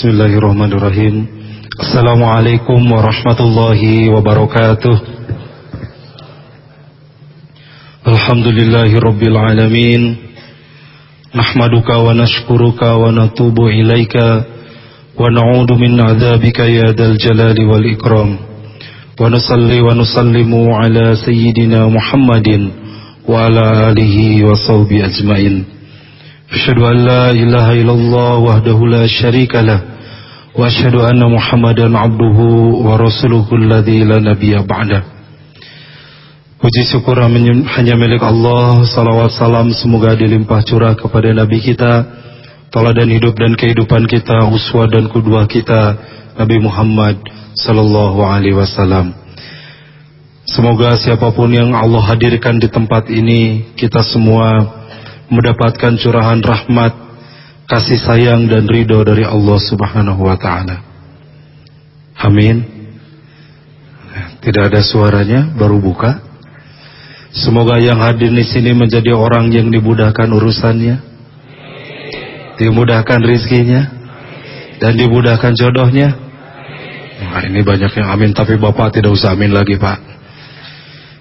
Bismillahirrahmanirrahim Assalamualaikum warahmatullahi wabarakatuh Alhamdulillahi rabbil alamin Nahmaduka wa nashkuruka wa natubu ilaika Wa na'udu min azabika ya dal jalali wal ikram Wa nusalli wa nusallimu ala sayyidina Muhammadin Wa ala alihi wa sahbihi ajmain أشهد أن لا إله إلا الله وحده لا شريك له وأشهد أن محمدا عبده ورسوله الذي لا نبي بعده. Puji syukur hanya milik Allah Salawat salam semoga dilimpah curah kepada Nabi kita Teladan hidup dan kehidupan kita Uswa dan kedua kita Nabi Muhammad Sallallahu alaihi wasallam. Semoga siapa pun yang Allah hadirkan di tempat ini Kita semua mendapatkan curahan rahmat, kasih sayang dan ridho dari Allah Subhanahu wa taala. Amin. Tidak ada suaranya, baru buka. Semoga yang hadir di sini menjadi orang yang dimudahkan urusannya, dimudahkan rizkinya, dan dimudahkan jodohnya. Nah, ini banyak yang amin, tapi Bapak tidak usah amin lagi Pak.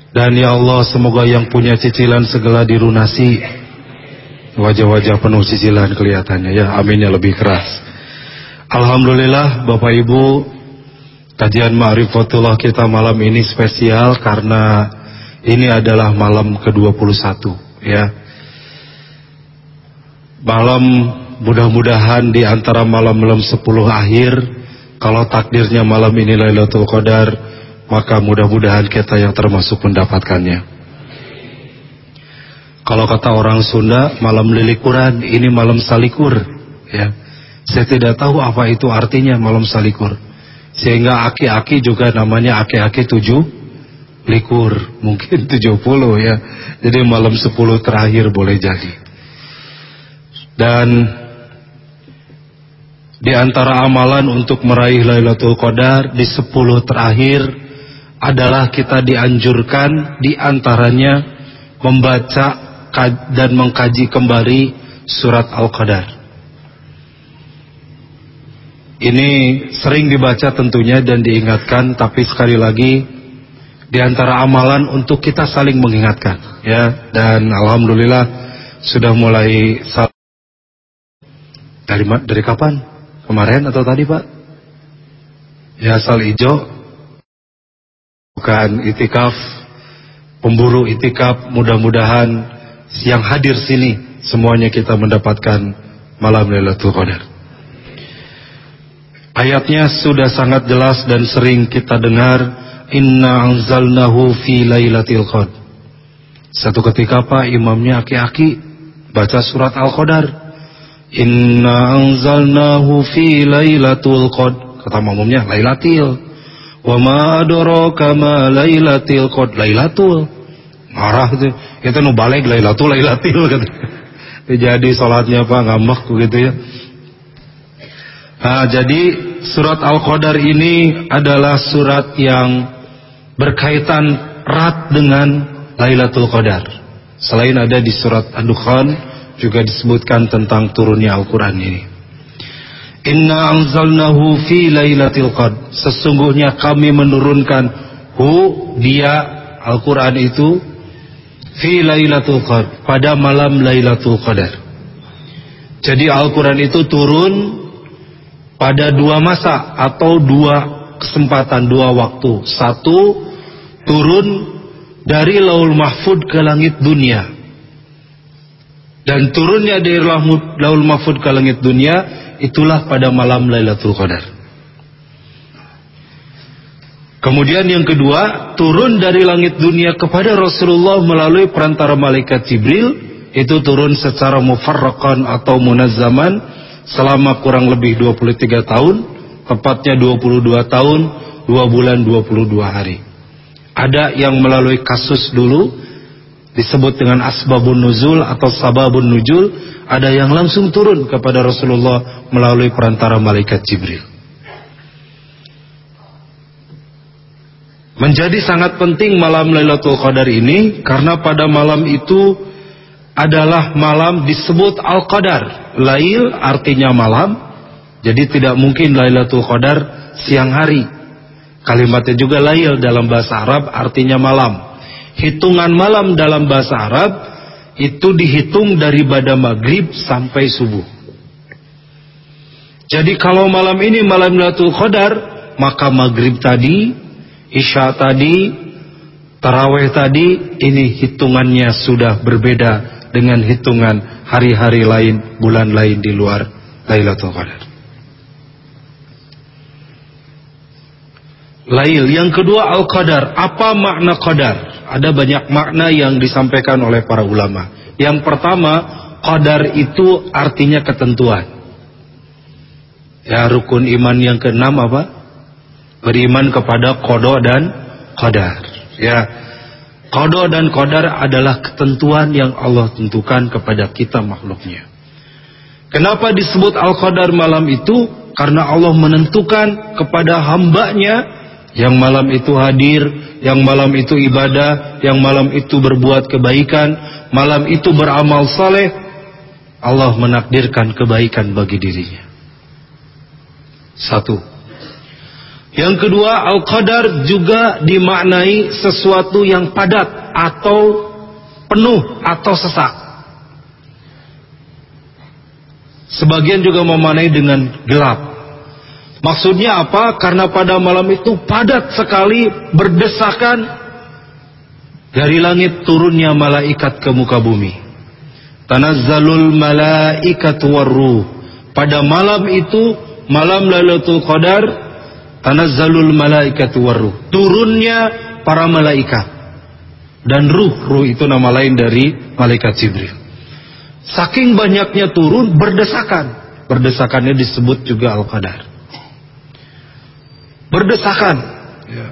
Dan ya Allah semoga yang punya cicilan segala dirunasi Wajah-wajah penuh cicilan kelihatannya ya. Aminnya lebih keras. Alhamdulillah Bapak Ibu kajian Ma'rifatullah kita malam ini spesial karena ini adalah malam ke-21 ya. Malam mudah-mudahan di antara malam-malam 10 akhir kalau takdirnya malam ini Lailatul Qadar maka mudah-mudahan kita yang termasuk mendapatkannya. Kalau kata orang Sunda, malam lilikuran, ini malam salikur. Ya. Saya tidak tahu apa itu artinya malam salikur. Sehingga aki-aki juga namanya aki-aki tujuh likur. Mungkin tujuh puluh ya. Jadi malam sepuluh terakhir boleh jadi. Dan di antara amalan untuk meraih Lailatul Qadar di sepuluh terakhir adalah kita dianjurkan di antaranya membaca dan mengkaji kembali surat Al-Qadar. Ini sering dibaca tentunya dan diingatkan, tapi sekali lagi di antara amalan untuk kita saling mengingatkan, ya. Dan alhamdulillah sudah mulai dari dari kapan? Kemarin atau tadi, Pak? Ya, asal ijo bukan itikaf, pemburu itikaf, mudah-mudahan yang hadir sini semuanya kita mendapatkan malam Lailatul Qadar. Ayatnya sudah sangat jelas dan sering kita dengar inna anzalnahu fi lailatul qadar. Satu ketika Pak imamnya aki-aki baca surat Al-Qadar. Inna anzalnahu fi lailatul qadar. Kata makmumnya lailatul. Wa ma adraka ma lailatul qadar. Lailatul. Marah itu kita nu balik lailatul lailatil kan jadi salatnya apa ngambek begitu ya. Nah, jadi surat al-qadar ini adalah surat yang berkaitan erat dengan lailatul qadar. Selain ada di surat ad-dukhan juga disebutkan tentang turunnya Al-Quran ini. Inna anzalnahu fi lailatul qadar. Sesungguhnya kami menurunkan Hu dia Al-Quran itu fi Lailatul Qadar pada malam Lailatul Qadar. Jadi Al-Qur'an itu turun pada dua masa atau dua kesempatan, dua waktu. Satu turun dari Laul Mahfud ke langit dunia. Dan turunnya dari Laul Mahfud ke langit dunia itulah pada malam Lailatul Qadar. Kemudian yang kedua, turun dari langit dunia kepada Rasulullah melalui perantara malaikat Jibril, itu turun secara mufarrakan atau munazzaman selama kurang lebih 23 tahun, tepatnya 22 tahun, 2 bulan 22 hari. Ada yang melalui kasus dulu, disebut dengan asbabun nuzul atau sababun nujul, ada yang langsung turun kepada Rasulullah melalui perantara malaikat Jibril. Menjadi sangat penting malam Lailatul Qadar ini karena pada malam itu adalah malam disebut Al-Qadar. Lail artinya malam, Jadi tidak mungkin Lailatul Qadar siang hari. Kalimatnya juga lail dalam bahasa Arab artinya malam. Hitungan malam dalam bahasa Arab itu dihitung dari pada maghrib sampai subuh. Jadi kalau malam ini malam Lailatul Qadar, maka maghrib tadi, isya tadi, taraweh tadi, ini hitungannya sudah berbeda dengan hitungan hari-hari lain, bulan lain di luar Lailatul Qadar. Lail. Yang kedua Al-Qadar. Apa makna Qadar? Ada banyak makna yang disampaikan oleh para ulama. Yang pertama, Qadar itu artinya ketentuan. Ya, rukun iman yang keenam apa? Beriman kepada Kodo dan Qadar. Ya, Kodo dan Qadar adalah ketentuan yang Allah tentukan kepada kita makhluknya. Kenapa disebut Al-Qadar malam itu? Karena Allah menentukan kepada hambanya yang malam itu hadir, yang malam itu ibadah, yang malam itu berbuat kebaikan, malam itu beramal saleh, Allah menakdirkan kebaikan bagi dirinya. Satu. Yang kedua, Al-Qadar juga dimaknai sesuatu yang padat atau penuh atau sesak. Sebagian juga memaknai dengan gelap. Maksudnya apa? Karena pada malam itu padat sekali berdesakan dari langit turunnya malaikat ke muka bumi. Tanazzalul malaikat warruh. Pada malam itu, malam Lailatul Qadar, tanazzalul malaikat warruh. Turunnya para malaikat. Dan ruh, ruh itu nama lain dari malaikat Jibril. Saking banyaknya turun berdesakan. Berdesakannya disebut juga Al-Qadar berdesakan. Ya.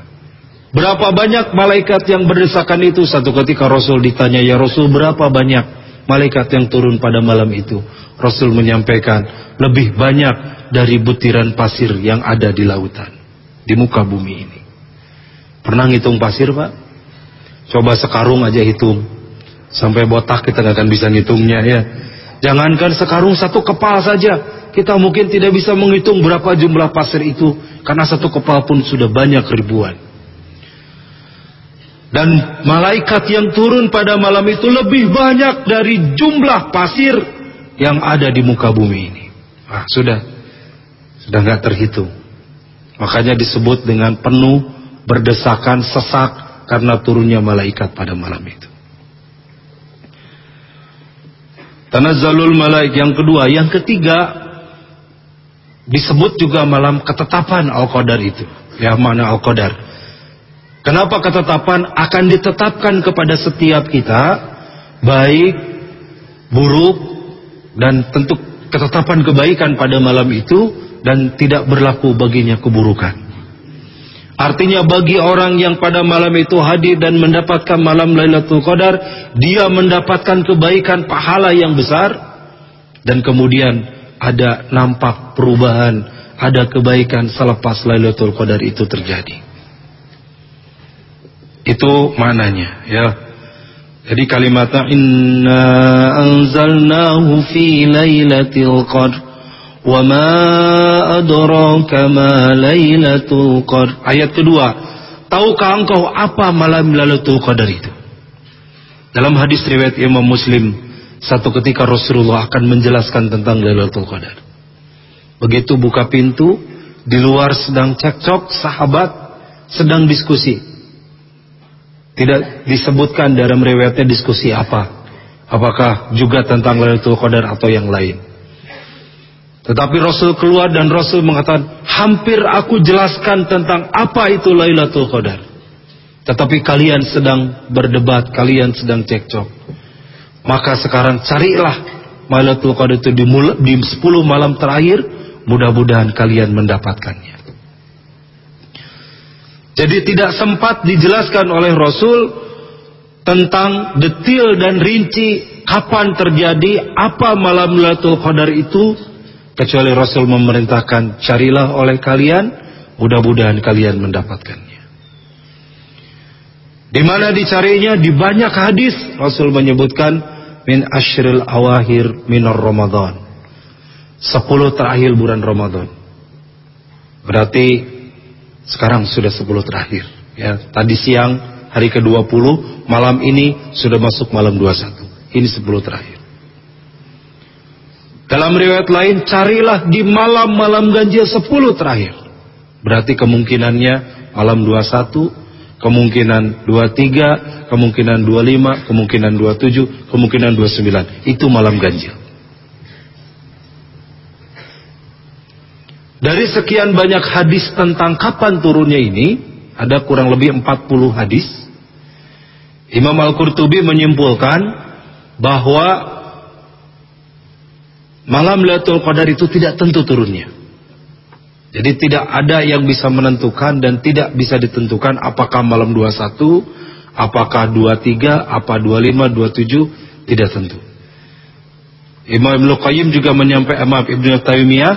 Berapa banyak malaikat yang berdesakan itu? Satu ketika Rasul ditanya, ya Rasul berapa banyak malaikat yang turun pada malam itu? Rasul menyampaikan, lebih banyak dari butiran pasir yang ada di lautan. Di muka bumi ini. Pernah ngitung pasir Pak? Coba sekarung aja hitung. Sampai botak kita nggak akan bisa ngitungnya ya. Jangankan sekarung satu kepala saja kita mungkin tidak bisa menghitung berapa jumlah pasir itu karena satu kepala pun sudah banyak ribuan. Dan malaikat yang turun pada malam itu lebih banyak dari jumlah pasir yang ada di muka bumi ini. Ah, sudah sudah nggak terhitung. Makanya disebut dengan penuh berdesakan sesak karena turunnya malaikat pada malam itu. Tanazzalul malaik yang kedua, yang ketiga disebut juga malam ketetapan Al-Qadar itu. Ya, mana Al-Qadar. Kenapa ketetapan akan ditetapkan kepada setiap kita baik, buruk dan tentu ketetapan kebaikan pada malam itu dan tidak berlaku baginya keburukan. Artinya bagi orang yang pada malam itu hadir dan mendapatkan malam Lailatul Qadar, dia mendapatkan kebaikan pahala yang besar dan kemudian ada nampak perubahan, ada kebaikan selepas Lailatul Qadar itu terjadi. Itu maknanya ya. Jadi kalimatnya inna anzalnahu fi lailatul qadr ma adraka ma lailatul qadr. Ayat kedua, tahukah engkau apa malam Lailatul Qadar itu? Dalam hadis riwayat Imam Muslim satu ketika Rasulullah akan menjelaskan tentang Lailatul Qadar. Begitu buka pintu, di luar sedang cekcok, sahabat sedang diskusi. Tidak disebutkan dalam riwayatnya diskusi apa. Apakah juga tentang Lailatul Qadar atau yang lain. Tetapi Rasul keluar dan Rasul mengatakan, hampir aku jelaskan tentang apa itu Lailatul Qadar. Tetapi kalian sedang berdebat, kalian sedang cekcok. Maka sekarang carilah Lailatul Qadar itu di, di 10 malam terakhir, mudah-mudahan kalian mendapatkannya. Jadi tidak sempat dijelaskan oleh Rasul tentang detil dan rinci kapan terjadi apa malam Lailatul Qadar itu kecuali Rasul memerintahkan carilah oleh kalian mudah-mudahan kalian mendapatkannya. Di mana dicarinya di banyak hadis Rasul menyebutkan min ashril awahir minar Ramadan. 10 terakhir bulan Ramadan. Berarti sekarang sudah 10 terakhir. Ya, tadi siang hari ke-20, malam ini sudah masuk malam 21. Ini 10 terakhir. Dalam riwayat lain, carilah di malam-malam ganjil 10 terakhir. Berarti kemungkinannya malam 21, kemungkinan 23, kemungkinan 25, kemungkinan 27, kemungkinan 29. Itu malam ganjil. Dari sekian banyak hadis tentang kapan turunnya ini, ada kurang lebih 40 hadis. Imam Al-Qurtubi menyimpulkan bahwa Malam Lailatul Qadar itu tidak tentu turunnya. Jadi tidak ada yang bisa menentukan dan tidak bisa ditentukan apakah malam 21, apakah 23, apa 25, 27, tidak tentu. Imam Ibnu Qayyim juga menyampaikan Imam Ibnu Taimiyah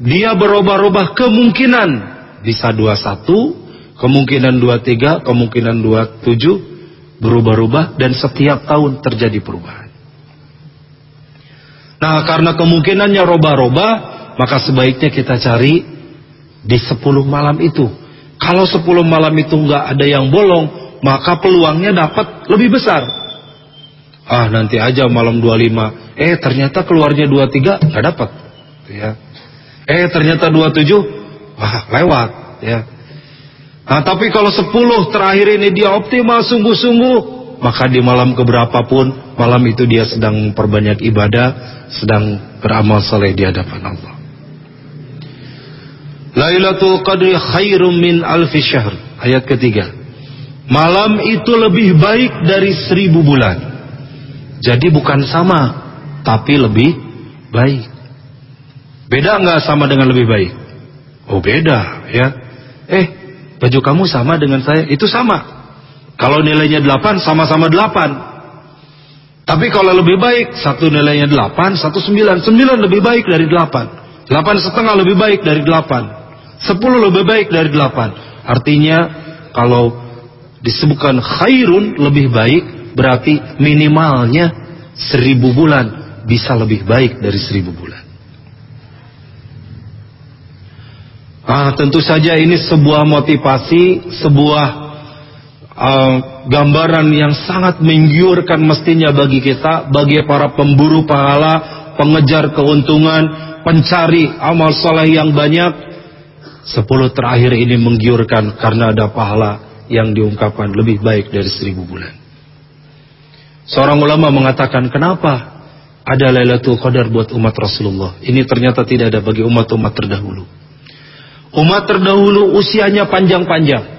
dia berubah-ubah kemungkinan bisa 21, kemungkinan 23, kemungkinan 27 berubah-ubah dan setiap tahun terjadi perubahan. Nah karena kemungkinannya roba-roba maka sebaiknya kita cari di 10 malam itu. Kalau 10 malam itu nggak ada yang bolong, maka peluangnya dapat lebih besar. Ah nanti aja malam 25, eh ternyata keluarnya 23 nggak dapat. Ya. Eh ternyata 27, wah lewat. Ya. Nah tapi kalau 10 terakhir ini dia optimal sungguh-sungguh, maka di malam keberapa pun malam itu dia sedang memperbanyak ibadah, sedang beramal soleh di hadapan Allah. Lailatul Qadri khairum min alfi syahr. Ayat ketiga. Malam itu lebih baik dari seribu bulan. Jadi bukan sama, tapi lebih baik. Beda nggak sama dengan lebih baik? Oh beda ya. Eh baju kamu sama dengan saya? Itu sama. Kalau nilainya 8 sama-sama 8. Tapi kalau lebih baik, satu nilainya delapan, satu sembilan. Sembilan lebih baik dari delapan. Delapan setengah lebih baik dari delapan. Sepuluh lebih baik dari delapan. Artinya, kalau disebutkan khairun lebih baik, berarti minimalnya seribu bulan bisa lebih baik dari seribu bulan. Ah, tentu saja ini sebuah motivasi, sebuah uh, gambaran yang sangat menggiurkan mestinya bagi kita, bagi para pemburu pahala, pengejar keuntungan, pencari amal soleh yang banyak. Sepuluh terakhir ini menggiurkan karena ada pahala yang diungkapkan lebih baik dari seribu bulan. Seorang ulama mengatakan, kenapa ada Lailatul Qadar buat umat Rasulullah? Ini ternyata tidak ada bagi umat-umat terdahulu. Umat terdahulu usianya panjang-panjang.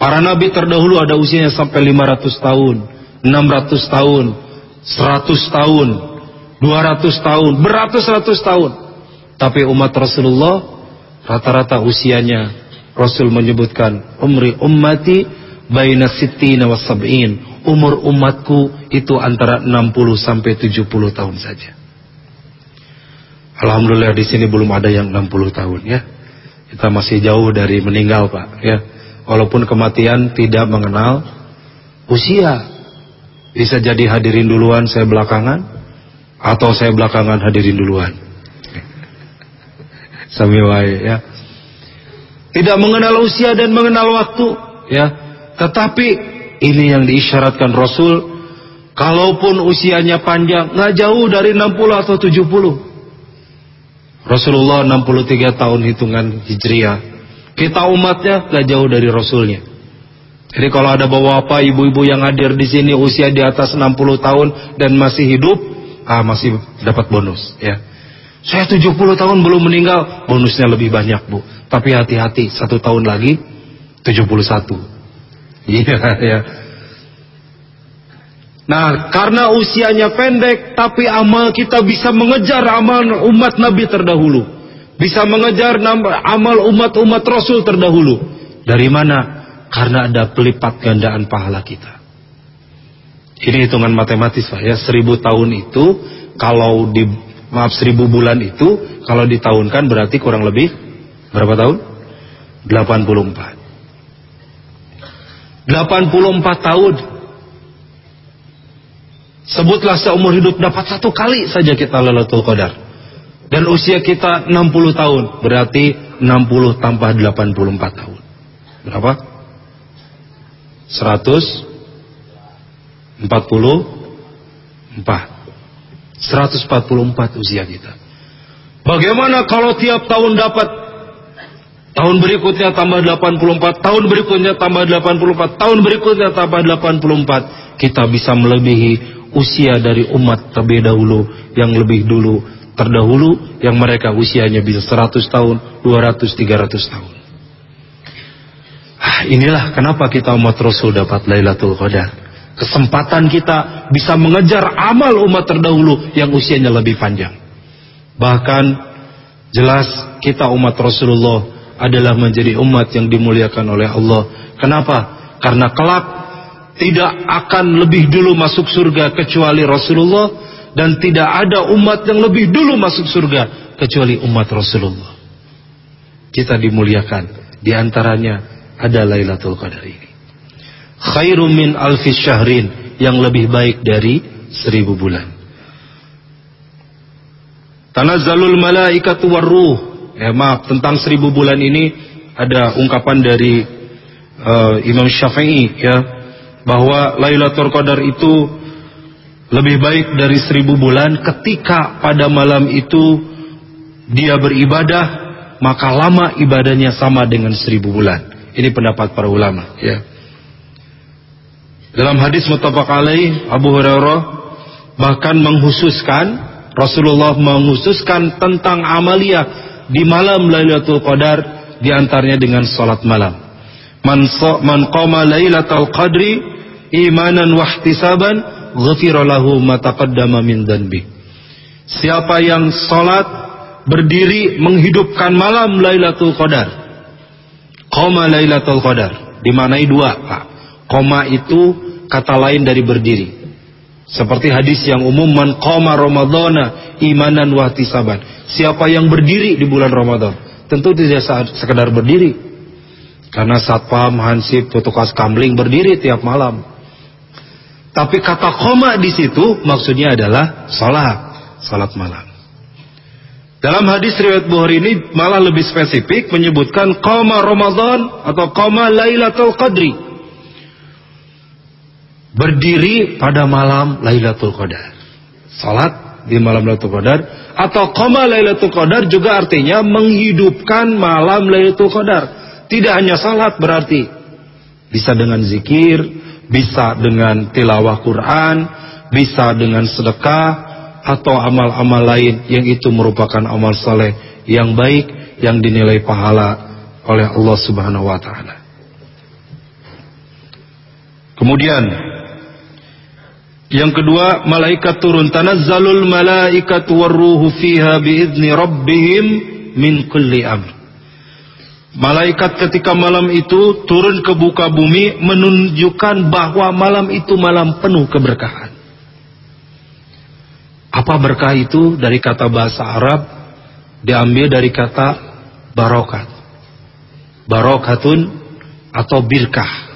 Para nabi terdahulu ada usianya sampai 500 tahun, 600 tahun, 100 tahun, 200 tahun, beratus-ratus tahun. Tapi umat Rasulullah rata-rata usianya Rasul menyebutkan umri ummati baina sittina was sab'in. Umur umatku itu antara 60 sampai 70 tahun saja. Alhamdulillah di sini belum ada yang 60 tahun ya. Kita masih jauh dari meninggal, Pak, ya. Walaupun kematian tidak mengenal usia. Bisa jadi hadirin duluan saya belakangan atau saya belakangan hadirin duluan. Sambil ya. Tidak mengenal usia dan mengenal waktu, ya. Tetapi ini yang diisyaratkan Rasul kalaupun usianya panjang nggak jauh dari 60 atau 70. Rasulullah 63 tahun hitungan Hijriah kita umatnya gak jauh dari Rasulnya. Jadi kalau ada bawa apa ibu-ibu yang hadir di sini usia di atas 60 tahun dan masih hidup, ah masih dapat bonus ya. Saya 70 tahun belum meninggal, bonusnya lebih banyak bu. Tapi hati-hati, satu tahun lagi 71. Iya ya. Nah, karena usianya pendek, tapi amal kita bisa mengejar amal umat Nabi terdahulu bisa mengejar amal umat-umat Rasul terdahulu. Dari mana? Karena ada pelipat gandaan pahala kita. Ini hitungan matematis Pak ya. Seribu tahun itu kalau di maaf seribu bulan itu kalau ditahunkan berarti kurang lebih berapa tahun? 84. 84 tahun. Sebutlah seumur hidup dapat satu kali saja kita Lailatul Qadar. Dan usia kita 60 tahun, berarti 60 tambah 84 tahun. Berapa? 144. 144 usia kita. Bagaimana kalau tiap tahun dapat tahun berikutnya tambah 84, tahun berikutnya tambah 84, tahun berikutnya tambah 84, kita bisa melebihi usia dari umat terlebih dahulu yang lebih dulu terdahulu yang mereka usianya bisa 100 tahun, 200, 300 tahun. Ah, inilah kenapa kita umat Rasul dapat Lailatul Qadar. Kesempatan kita bisa mengejar amal umat terdahulu yang usianya lebih panjang. Bahkan jelas kita umat Rasulullah adalah menjadi umat yang dimuliakan oleh Allah. Kenapa? Karena kelak tidak akan lebih dulu masuk surga kecuali Rasulullah dan tidak ada umat yang lebih dulu masuk surga kecuali umat Rasulullah. Kita dimuliakan. Di antaranya ada Lailatul Qadar ini. Khairum min alfi syahrin yang lebih baik dari seribu bulan. Tanazzalul malaikatu warruh. Ya maaf, tentang seribu bulan ini ada ungkapan dari uh, Imam Syafi'i ya bahwa Lailatul Qadar itu lebih baik dari seribu bulan ketika pada malam itu dia beribadah maka lama ibadahnya sama dengan seribu bulan. Ini pendapat para ulama ya. Dalam hadis mutabak alaih Abu Hurairah bahkan menghususkan Rasulullah menghususkan tentang amalia di malam Lailatul Qadar di antaranya dengan salat malam. Man man qama lailatul qadri imanan wahtisaban ghafira lahu ma taqaddama min dhanbi siapa yang salat berdiri menghidupkan malam lailatul qadar. Qama lailatul qadar. Dimanai dua Pak. Qama itu kata lain dari berdiri. Seperti hadis yang umum man qama ramadhana imanan wahtisaban siapa yang berdiri di bulan Ramadan tentu tidak sekedar berdiri. Karena satpam, hansip, petugas kamling berdiri tiap malam. Tapi kata koma di situ maksudnya adalah salat, salat malam. Dalam hadis riwayat Bukhari ini malah lebih spesifik menyebutkan koma Ramadan atau koma Lailatul Qadri. Berdiri pada malam Lailatul Qadar. Salat di malam Lailatul Qadar atau koma Lailatul Qadar juga artinya menghidupkan malam Lailatul Qadar tidak hanya salat berarti. Bisa dengan zikir, bisa dengan tilawah Quran, bisa dengan sedekah, atau amal-amal lain yang itu merupakan amal saleh yang baik yang dinilai pahala oleh Allah Subhanahu wa taala. Kemudian yang kedua, malaikat turun tanazzalul malaikatu warruhu fiha biizni rabbihim min kulli amr. Malaikat ketika malam itu turun ke buka bumi menunjukkan bahwa malam itu malam penuh keberkahan. Apa berkah itu dari kata bahasa Arab diambil dari kata barokat. Barokatun atau birkah.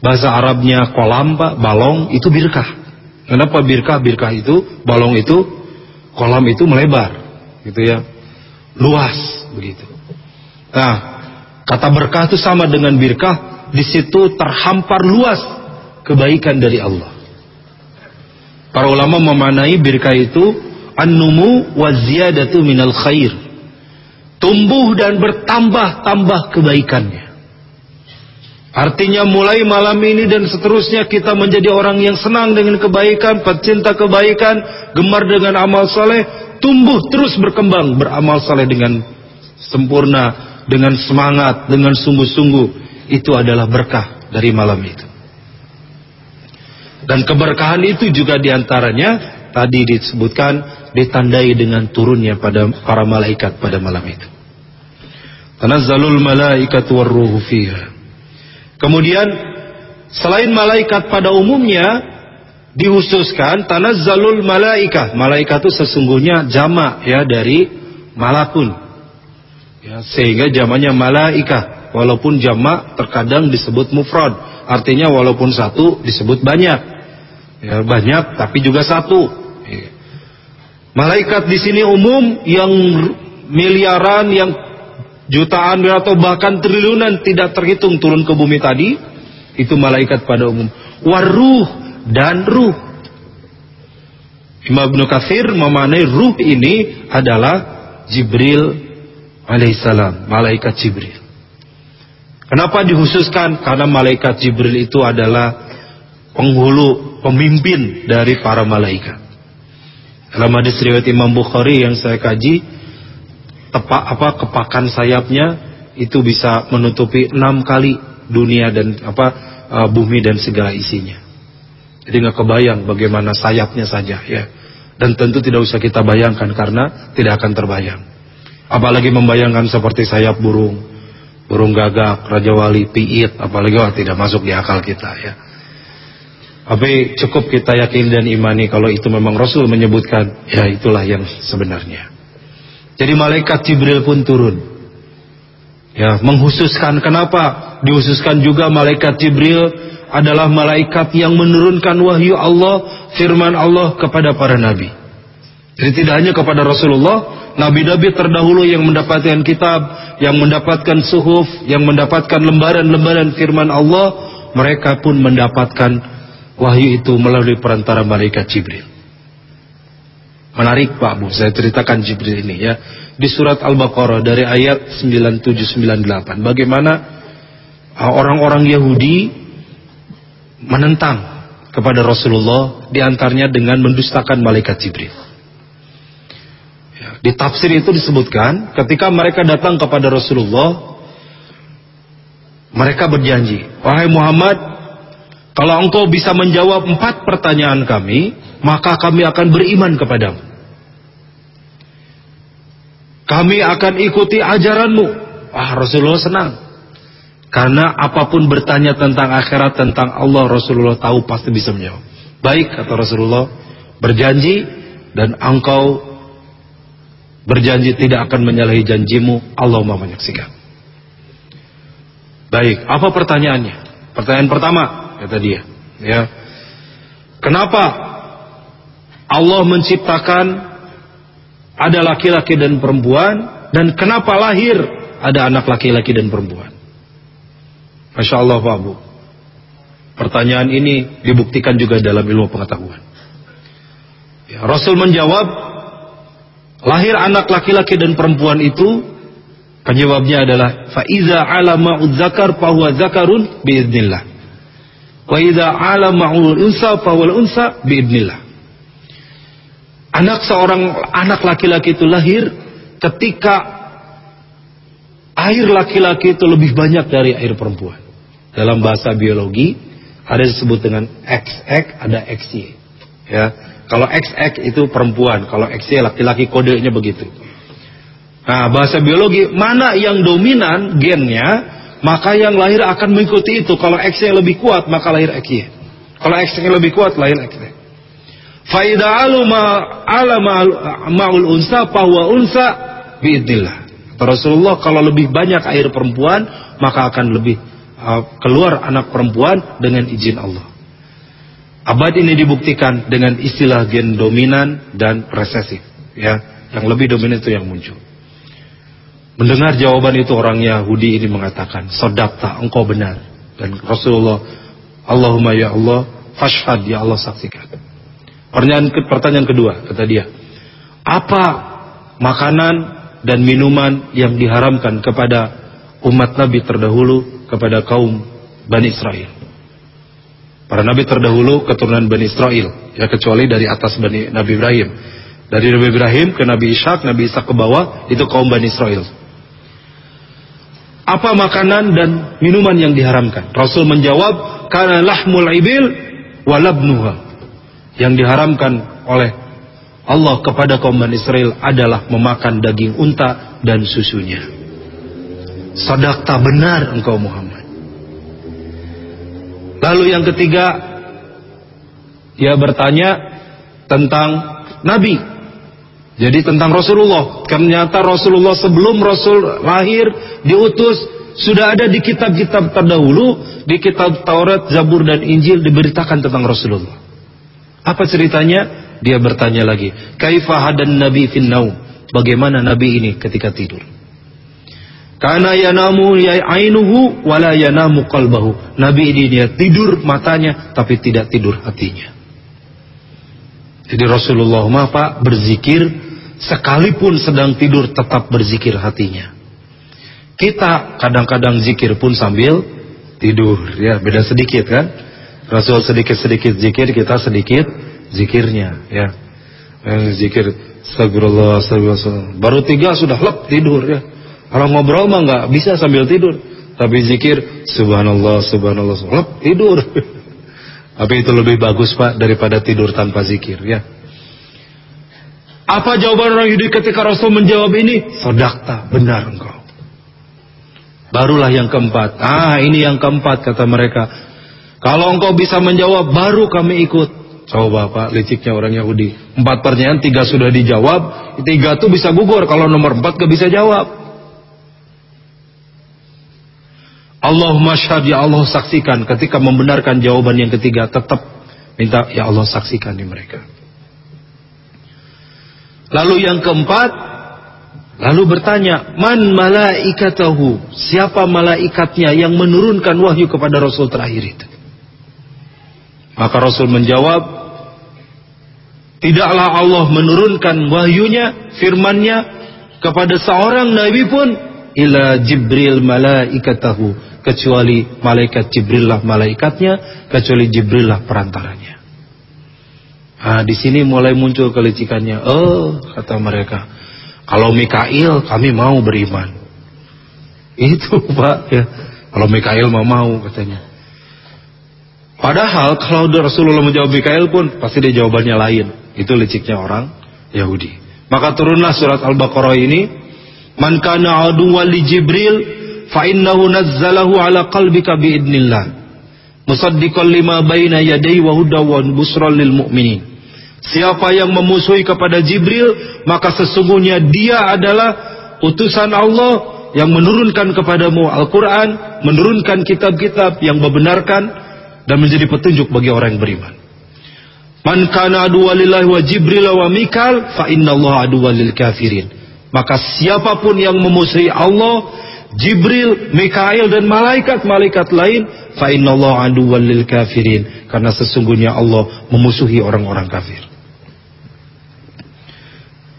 Bahasa Arabnya kolam, Pak, balong itu birkah. Kenapa birkah? Birkah itu balong itu kolam itu melebar, gitu ya. Luas begitu. Nah, kata berkah itu sama dengan birkah, di situ terhampar luas kebaikan dari Allah. Para ulama memanai birkah itu an-numu wa ziyadatu minal khair. Tumbuh dan bertambah-tambah kebaikannya. Artinya mulai malam ini dan seterusnya kita menjadi orang yang senang dengan kebaikan, pecinta kebaikan, gemar dengan amal soleh, tumbuh terus berkembang beramal soleh dengan sempurna dengan semangat, dengan sungguh-sungguh, itu adalah berkah dari malam itu. Dan keberkahan itu juga di antaranya tadi disebutkan ditandai dengan turunnya pada para malaikat pada malam itu. Tanazzalul malaikatu warruhu fiha. Kemudian selain malaikat pada umumnya dihususkan tanazzalul malaikah. Malaikat itu sesungguhnya jamak ya dari malakun Ya, sehingga jamaknya malaikah. Walaupun jamak terkadang disebut mufrad. Artinya walaupun satu disebut banyak. Ya, banyak tapi juga satu. Ya. Malaikat di sini umum yang miliaran, yang jutaan atau bahkan triliunan tidak terhitung turun ke bumi tadi, itu malaikat pada umum. Waruh dan ruh. Imam Ibn Kathir memanai ruh ini adalah Jibril alaihissalam, malaikat Jibril. Kenapa dihususkan? Karena malaikat Jibril itu adalah penghulu, pemimpin dari para malaikat. Dalam hadis riwayat Imam Bukhari yang saya kaji, tepak apa kepakan sayapnya itu bisa menutupi enam kali dunia dan apa uh, bumi dan segala isinya. Jadi nggak kebayang bagaimana sayapnya saja ya. Dan tentu tidak usah kita bayangkan karena tidak akan terbayang. Apalagi membayangkan seperti sayap burung, burung gagak, raja wali, piit, apalagi wah, tidak masuk di akal kita ya. Tapi cukup kita yakin dan imani kalau itu memang Rasul menyebutkan, ya itulah yang sebenarnya. Jadi malaikat Jibril pun turun. Ya, menghususkan kenapa? Dihususkan juga malaikat Jibril adalah malaikat yang menurunkan wahyu Allah, firman Allah kepada para nabi. Jadi tidak hanya kepada Rasulullah, nabi-nabi terdahulu yang mendapatkan kitab, yang mendapatkan suhuf, yang mendapatkan lembaran-lembaran firman Allah, mereka pun mendapatkan wahyu itu melalui perantara malaikat Jibril. Menarik Pak Bu, saya ceritakan Jibril ini ya. Di surat Al-Baqarah dari ayat 9798. Bagaimana uh, orang-orang Yahudi menentang kepada Rasulullah di antaranya dengan mendustakan malaikat Jibril. Di tafsir itu disebutkan ketika mereka datang kepada Rasulullah mereka berjanji, wahai Muhammad, kalau engkau bisa menjawab empat pertanyaan kami, maka kami akan beriman kepadamu. Kami akan ikuti ajaranmu. Wah Rasulullah senang. Karena apa pun bertanya tentang akhirat, tentang Allah, Rasulullah tahu pasti bisa menjawab. Baik kata Rasulullah, berjanji dan engkau berjanji tidak akan menyalahi janjimu, Allah mau menyaksikan. Baik, apa pertanyaannya? Pertanyaan pertama, kata dia. Ya, Kenapa Allah menciptakan ada laki-laki dan perempuan dan kenapa lahir ada anak laki-laki dan perempuan. Masya Allah Pak Bu. Pertanyaan ini dibuktikan juga dalam ilmu pengetahuan. Ya, Rasul menjawab, lahir anak laki-laki dan perempuan itu, penyebabnya adalah faiza alama zakar fahuwa zakarun biiznillah. Wa idza alama unsa fahuwa unsa biiznillah. Anak seorang anak laki-laki itu lahir ketika air laki-laki itu lebih banyak dari air perempuan. Dalam bahasa biologi ada disebut dengan XX, ada XY. Ya, kalau XX itu perempuan, kalau XY laki-laki kodenya begitu. Nah, bahasa biologi mana yang dominan gennya, maka yang lahir akan mengikuti itu. Kalau XY lebih kuat, maka lahir XY. Kalau XY lebih kuat, lahir XY. Faida aluma alama ma'ul unsa bahwa unsa biidnillah. Rasulullah kalau lebih banyak air perempuan maka akan lebih uh, keluar anak perempuan dengan izin Allah. Abad ini dibuktikan dengan istilah gen dominan dan resesif, ya. Yang lebih dominan itu yang muncul. Mendengar jawaban itu orang Yahudi ini mengatakan, "Sodakta, engkau benar." Dan Rasulullah, "Allahumma ya Allah, fashhad ya Allah saksikan." Pertanyaan, pertanyaan kedua, kata dia. Apa makanan dan minuman yang diharamkan kepada umat Nabi terdahulu kepada kaum Bani Israel? Para Nabi terdahulu keturunan Bani Israel, ya kecuali dari atas Bani Nabi Ibrahim. Dari Nabi Ibrahim ke Nabi Ishak, Nabi Ishak ke bawah, itu kaum Bani Israel. Apa makanan dan minuman yang diharamkan? Rasul menjawab, karena lahmul ibil walabnuha yang diharamkan oleh Allah kepada kaum Bani Israel adalah memakan daging unta dan susunya. Sadakta benar engkau Muhammad. Lalu yang ketiga, ia bertanya tentang Nabi. Jadi tentang Rasulullah. Ternyata Rasulullah sebelum Rasul lahir diutus sudah ada di kitab-kitab terdahulu, di kitab Taurat, Zabur dan Injil diberitakan tentang Rasulullah. Apa ceritanya? Dia bertanya lagi, "Kaifa hadan nabi fin naum?" Bagaimana nabi ini ketika tidur? Karena yanamu ya ainuhu wala yanamu qalbahu. Nabi ini dia tidur matanya tapi tidak tidur hatinya. Jadi Rasulullah apa berzikir sekalipun sedang tidur tetap berzikir hatinya. Kita kadang-kadang zikir pun sambil tidur ya beda sedikit kan. Rasul sedikit-sedikit zikir kita sedikit zikirnya ya. Yang zikir astagfirullah astagfirullah baru tiga sudah lep tidur ya kalau ngobrol mah nggak bisa sambil tidur. Tapi zikir subhanallah subhanallah subhanallah tidur. Tapi itu lebih bagus Pak daripada tidur tanpa zikir ya. Apa jawaban orang Yahudi ketika Rasul menjawab ini? Sodakta, benar engkau. Barulah yang keempat. Ah, ini yang keempat kata mereka. Kalau engkau bisa menjawab, baru kami ikut. Coba Pak, liciknya orang Yahudi. Empat pertanyaan, tiga sudah dijawab. Tiga tuh bisa gugur. Kalau nomor empat gak bisa jawab. Allahumma syahad ya Allah saksikan ketika membenarkan jawaban yang ketiga tetap minta ya Allah saksikan di mereka. Lalu yang keempat lalu bertanya man malaikatahu siapa malaikatnya yang menurunkan wahyu kepada Rasul terakhir itu. Maka Rasul menjawab tidaklah Allah menurunkan wahyunya firmannya kepada seorang nabi pun ila Jibril malaikatahu kecuali malaikat Jibril lah malaikatnya, kecuali Jibril lah perantaranya. Nah, di sini mulai muncul kelicikannya. Oh, kata mereka, kalau Mikail kami mau beriman. Itu Pak ya. Kalau Mikail mau mau katanya. Padahal kalau Rasulullah menjawab Mikail pun pasti dia jawabannya lain. Itu liciknya orang Yahudi. Maka turunlah surat Al-Baqarah ini. Man kana aduwwan li Jibril fa innahu nazzalahu ala qalbika biidnillah musaddiqan lima baina yadayhi wa hudaw wa busra lil mu'minin Siapa yang memusuhi kepada Jibril maka sesungguhnya dia adalah utusan Allah yang menurunkan kepadamu Al-Qur'an, menurunkan kitab-kitab yang membenarkan dan menjadi petunjuk bagi orang yang beriman. Man kana aduwwa lillahi wa Jibril wa Mikal fa aduwwa lil kafirin. Maka siapa pun yang memusuhi Allah Jibril, Mikail dan malaikat-malaikat lain fa innallaha aduwwal lil kafirin karena sesungguhnya Allah memusuhi orang-orang kafir.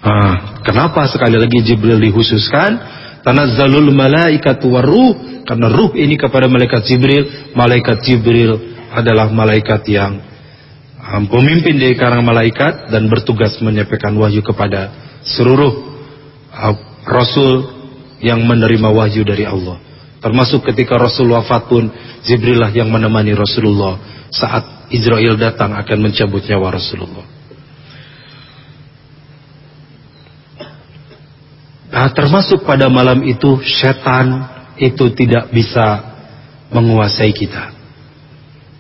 Ah, kenapa sekali lagi Jibril dihususkan? Tanazzalul malaikatu waruh karena ruh ini kepada malaikat Jibril, malaikat Jibril adalah malaikat yang um, pemimpin dari kalangan malaikat dan bertugas menyampaikan wahyu kepada seluruh uh, rasul yang menerima wahyu dari Allah. Termasuk ketika Rasul wafat pun Jibril lah yang menemani Rasulullah saat Israel datang akan mencabut nyawa Rasulullah. Nah, termasuk pada malam itu setan itu tidak bisa menguasai kita.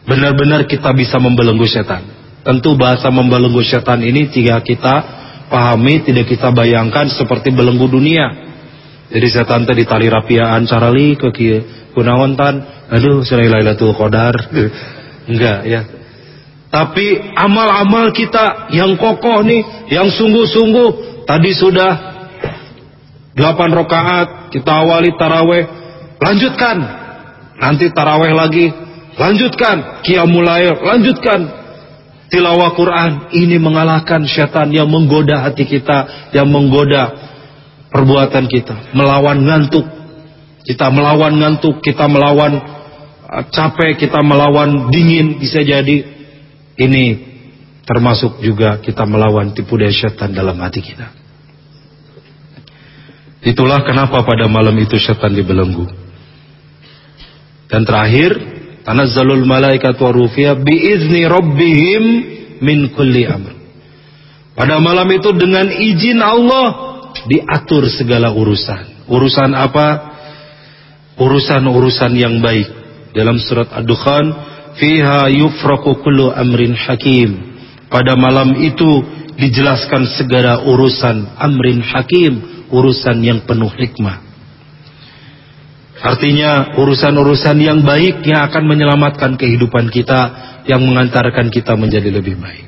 Benar-benar kita bisa membelenggu setan. Tentu bahasa membelenggu setan ini tidak kita pahami, tidak kita bayangkan seperti belenggu dunia. Jadi saya tante di tali rapiaan carali ke kia kunaon tan. Aduh, saya Lailatul Qadar. Enggak ya. Tapi amal-amal kita yang kokoh nih, yang sungguh-sungguh tadi sudah 8 rakaat kita awali taraweh, lanjutkan. Nanti taraweh lagi, lanjutkan. Qiyamul lail, lanjutkan. Tilawah Quran ini mengalahkan setan yang menggoda hati kita, yang menggoda perbuatan kita, melawan ngantuk. Kita melawan ngantuk, kita melawan uh, capek, kita melawan dingin bisa jadi ini termasuk juga kita melawan tipu daya setan dalam hati kita. Itulah kenapa pada malam itu setan dibelenggu. Dan terakhir, tanazzalul malaikatu warufiya biizni rabbihim min kulli amr. Pada malam itu dengan izin Allah diatur segala urusan. Urusan apa? Urusan-urusan yang baik. Dalam surat Ad-Dukhan, fiha yufraku kullu amrin hakim. Pada malam itu dijelaskan segala urusan amrin hakim, urusan yang penuh hikmah. Artinya urusan-urusan yang baik yang akan menyelamatkan kehidupan kita, yang mengantarkan kita menjadi lebih baik.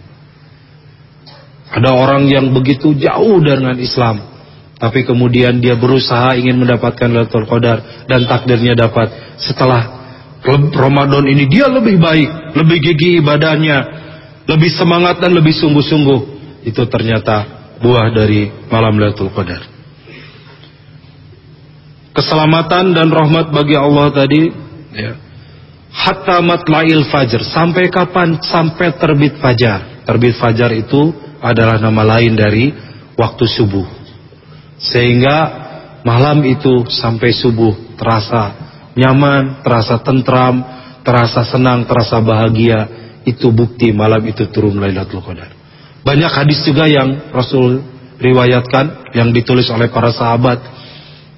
Ada orang yang begitu jauh dengan Islam, tapi kemudian dia berusaha ingin mendapatkan Lailatul Qadar dan takdirnya dapat. Setelah Ramadan ini dia lebih baik, lebih gigih ibadahnya, lebih semangat dan lebih sungguh-sungguh. Itu ternyata buah dari malam Lailatul Qadar. Keselamatan dan rahmat bagi Allah tadi ya. Hatta matlail fajr, sampai kapan? Sampai terbit fajar. Terbit fajar itu adalah nama lain dari waktu subuh. Sehingga malam itu sampai subuh terasa nyaman, terasa tentram, terasa senang, terasa bahagia. Itu bukti malam itu turun Lailatul Qadar. Banyak hadis juga yang Rasul riwayatkan yang ditulis oleh para sahabat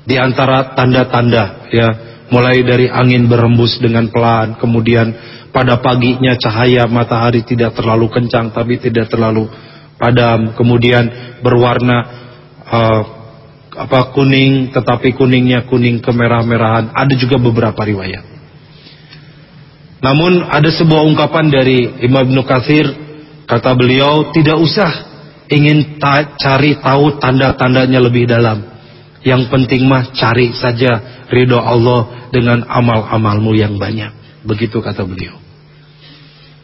di antara tanda-tanda ya mulai dari angin berembus dengan pelan kemudian pada paginya cahaya matahari tidak terlalu kencang tapi tidak terlalu padam, kemudian berwarna uh, apa kuning, tetapi kuningnya kuning kemerah-merahan. Ada juga beberapa riwayat. Namun ada sebuah ungkapan dari Imam Ibn Kathir, kata beliau, tidak usah ingin ta cari tahu tanda-tandanya lebih dalam. Yang penting mah cari saja ridho Allah dengan amal-amalmu yang banyak. Begitu kata beliau.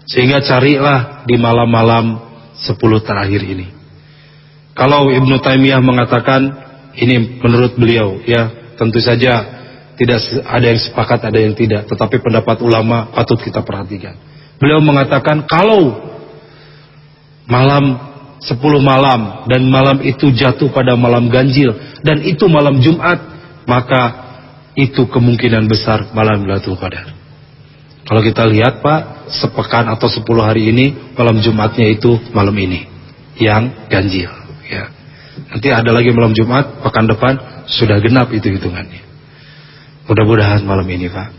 Sehingga carilah di malam-malam sepuluh terakhir ini. Kalau Ibnu Taimiyah mengatakan ini menurut beliau ya tentu saja tidak ada yang sepakat ada yang tidak tetapi pendapat ulama patut kita perhatikan. Beliau mengatakan kalau malam sepuluh malam dan malam itu jatuh pada malam ganjil dan itu malam Jumat maka itu kemungkinan besar malam Lailatul Qadar. Kalau kita lihat Pak, sepekan atau sepuluh hari ini malam Jumatnya itu malam ini yang ganjil. Ya. Nanti ada lagi malam Jumat, pekan depan sudah genap itu hitungannya. Mudah-mudahan malam ini Pak.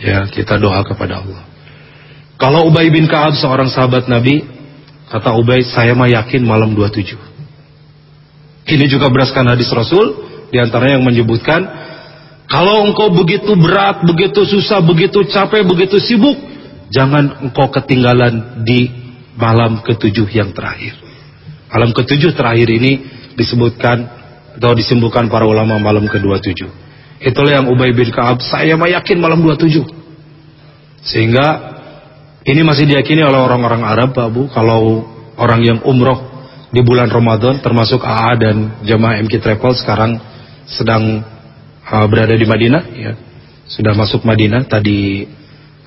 Ya, kita doa kepada Allah. Kalau Ubay bin Ka'ab seorang sahabat Nabi, kata Ubay, saya mah yakin malam 27. Ini juga berdasarkan hadis Rasul, di antaranya yang menyebutkan kalau engkau begitu berat, begitu susah, begitu capek, begitu sibuk, jangan engkau ketinggalan di malam ketujuh yang terakhir. Malam ketujuh terakhir ini disebutkan atau disembuhkan para ulama malam kedua tujuh. Itulah yang Ubay bin Kaab, saya yakin malam dua tujuh. Sehingga ini masih diyakini oleh orang-orang Arab, Pak Bu, kalau orang yang umroh di bulan Ramadan termasuk AA dan jamaah MK Travel sekarang sedang uh, berada di Madinah ya sudah masuk Madinah tadi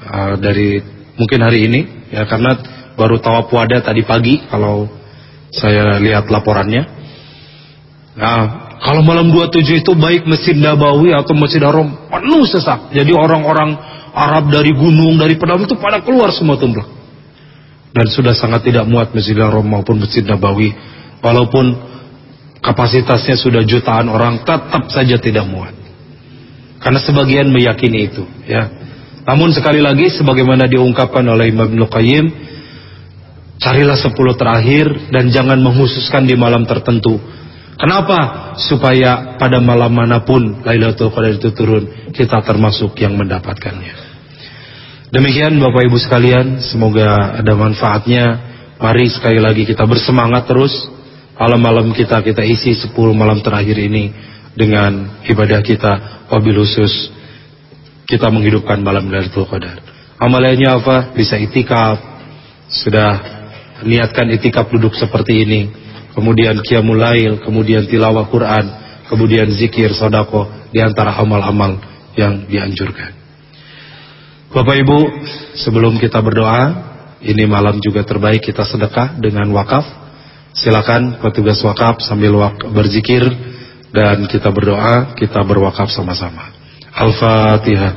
uh, dari mungkin hari ini ya karena baru tawaf wada tadi pagi kalau saya lihat laporannya nah kalau malam 27 itu baik Masjid Nabawi atau Masjid Haram penuh sesak jadi orang-orang Arab dari gunung dari pedang itu pada keluar semua tumplak dan sudah sangat tidak muat Masjid Haram maupun Masjid Nabawi walaupun kapasitasnya sudah jutaan orang tetap saja tidak muat karena sebagian meyakini itu, ya. Namun sekali lagi sebagaimana diungkapkan oleh Imam Ibnu Qayyim, carilah sepuluh terakhir dan jangan menghususkan di malam tertentu. Kenapa? Supaya pada malam mana pun Lailatul Qadar itu turun, kita termasuk yang mendapatkannya. Demikian Bapak Ibu sekalian, semoga ada manfaatnya. Mari sekali lagi kita bersemangat terus. Malam-malam kita kita isi 10 malam terakhir ini dengan ibadah kita wabil khusus kita menghidupkan malam Lailatul Qadar. Amalannya apa? Bisa itikaf. Sudah niatkan itikaf duduk seperti ini. Kemudian qiyamul lail, kemudian tilawah Quran, kemudian zikir, sodako di antara amal-amal yang dianjurkan. Bapak Ibu, sebelum kita berdoa, ini malam juga terbaik kita sedekah dengan wakaf. Silakan petugas wakaf sambil wak berzikir dan kita berdoa, kita berwakaf sama-sama. Al-Fatihah.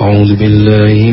A'udzu billahi.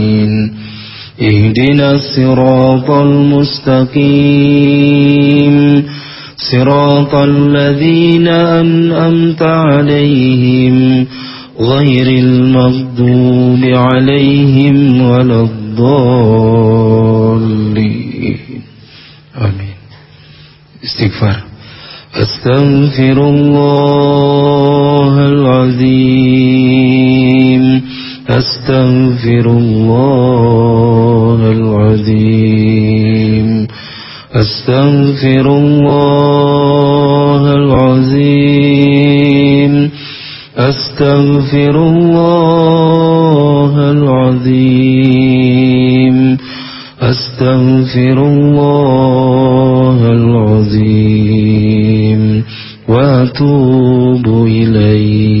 اهدنا الصراط المستقيم. صراط الذين أنأمت عليهم غير المغضوب عليهم ولا الضالين. آمين. استغفار. أستغفر الله العظيم. أستغفر الله العظيم. أستغفر الله العظيم. أستغفر الله العظيم. أستغفر الله العظيم. وأتوب إليه.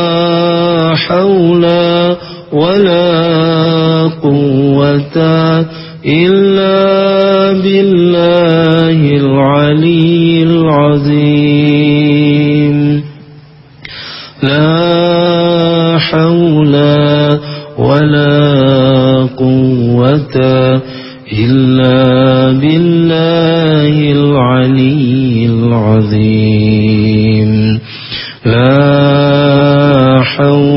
حول ولا قوة إلا بالله العلي العظيم. لا حول ولا قوة إلا بالله العلي العظيم. لا حول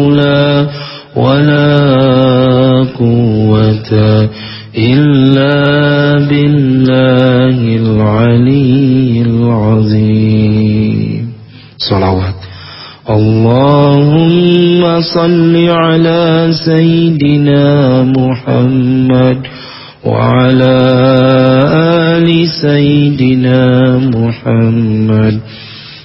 ولا قوة إلا بالله العلي العظيم. صلوات. اللهم صل على سيدنا محمد وعلى آل سيدنا محمد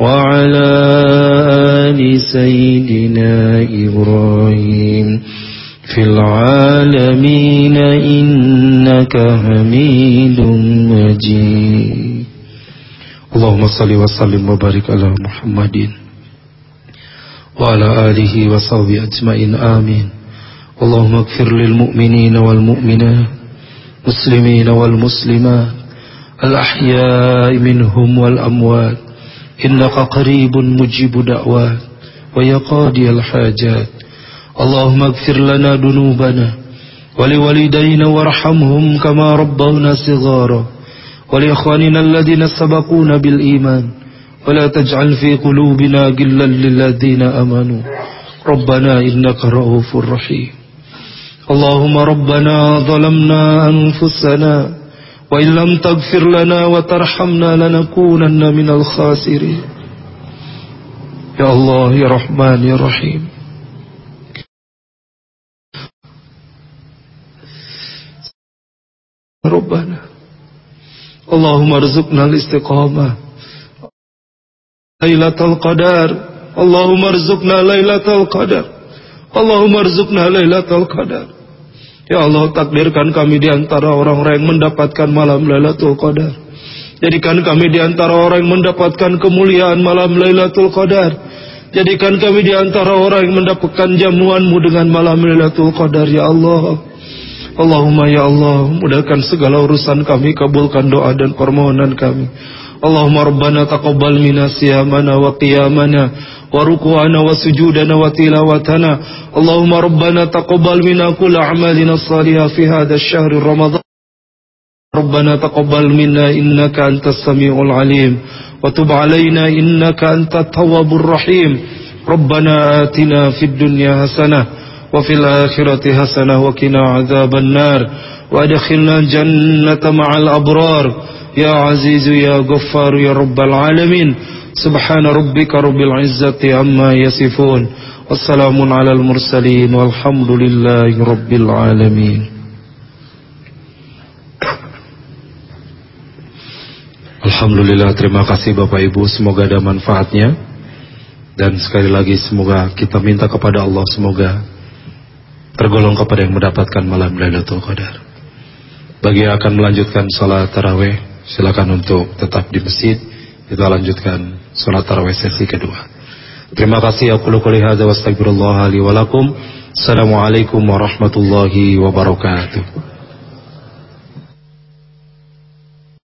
وعلى آل سيدنا إبراهيم في العالمين إنك حميد مجيد. اللهم صل وسلم وبارك على محمد وعلى آله وصحبه أجمعين آمين. اللهم اغفر للمؤمنين والمؤمنات مسلمين والمسلمات الأحياء منهم والأموات إنك قريب مجيب دعوات ويا قاضي الحاجات. اللهم اغفر لنا ذنوبنا ولوالدينا وارحمهم كما ربونا صغارا. ولإخواننا الذين سبقونا بالإيمان. ولا تجعل في قلوبنا غلا للذين آمنوا. ربنا إنك رؤوف رحيم. اللهم ربنا ظلمنا أنفسنا وإن لم تغفر لنا وترحمنا لنكونن من الخاسرين يا الله يا رحمن يا رحيم ربنا اللهم ارزقنا الاستقامة ليلة القدر اللهم ارزقنا ليلة القدر اللهم ارزقنا ليلة القدر Ya Allah takdirkan kami di antara orang-orang yang mendapatkan malam Lailatul Qadar. Jadikan kami di antara orang yang mendapatkan kemuliaan malam Lailatul Qadar. Jadikan kami di antara orang yang mendapatkan jamuanmu dengan malam Lailatul Qadar ya Allah. Allahumma ya Allah, mudahkan segala urusan kami, kabulkan doa dan permohonan kami. اللهم ربنا تقبل منا صيامنا وقيامنا وركوعنا وسجودنا وتلاوتنا. اللهم ربنا تقبل منا كل أعمالنا الصالحة في هذا الشهر رمضان. ربنا تقبل منا إنك أنت السميع العليم. وتب علينا إنك أنت التواب الرحيم. ربنا آتنا في الدنيا حسنة وفي الآخرة حسنة وقنا عذاب النار. وأدخلنا الجنة مع الأبرار. يا عزيز يا غفار يا رب العالمين سبحان ربك رب العزة عما يصفون والسلام على المرسلين والحمد لله رب العالمين Alhamdulillah terima kasih Bapak Ibu semoga ada manfaatnya dan sekali lagi semoga kita minta kepada Allah semoga tergolong kepada yang mendapatkan malam Lailatul Qadar. Bagi yang akan melanjutkan salat tarawih silakan untuk tetap di masjid kita lanjutkan salat tarawih sesi kedua. Terima kasih aku qouli hadza wa li. Assalamualaikum warahmatullahi wabarakatuh.